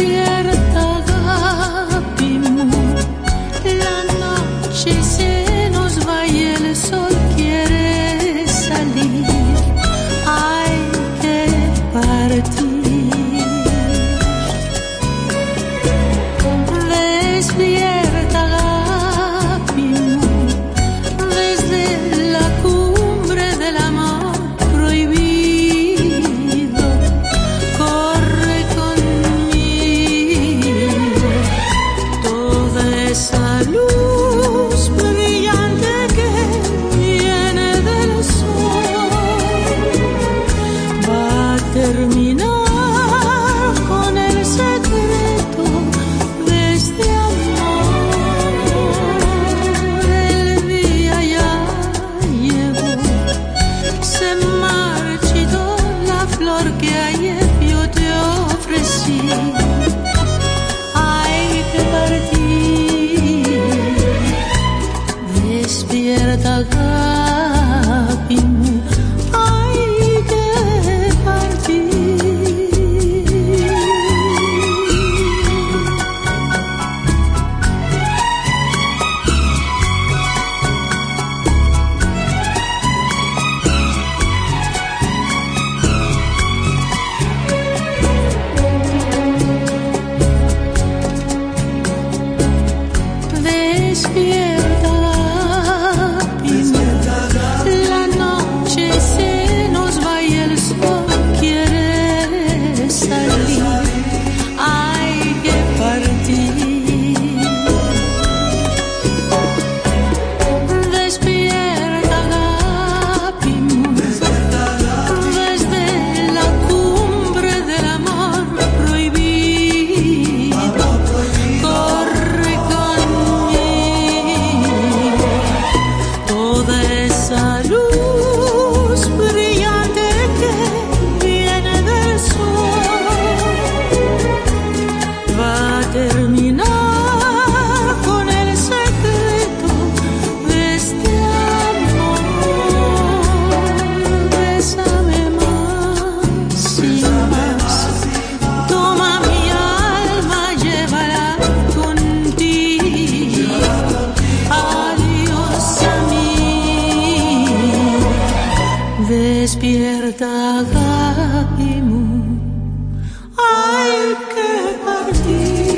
Cierta gavimur, la noche se nos va y el sol quiere salir. Hay que partir. Toda despierta Despierta, Gapimu. Hay que partir.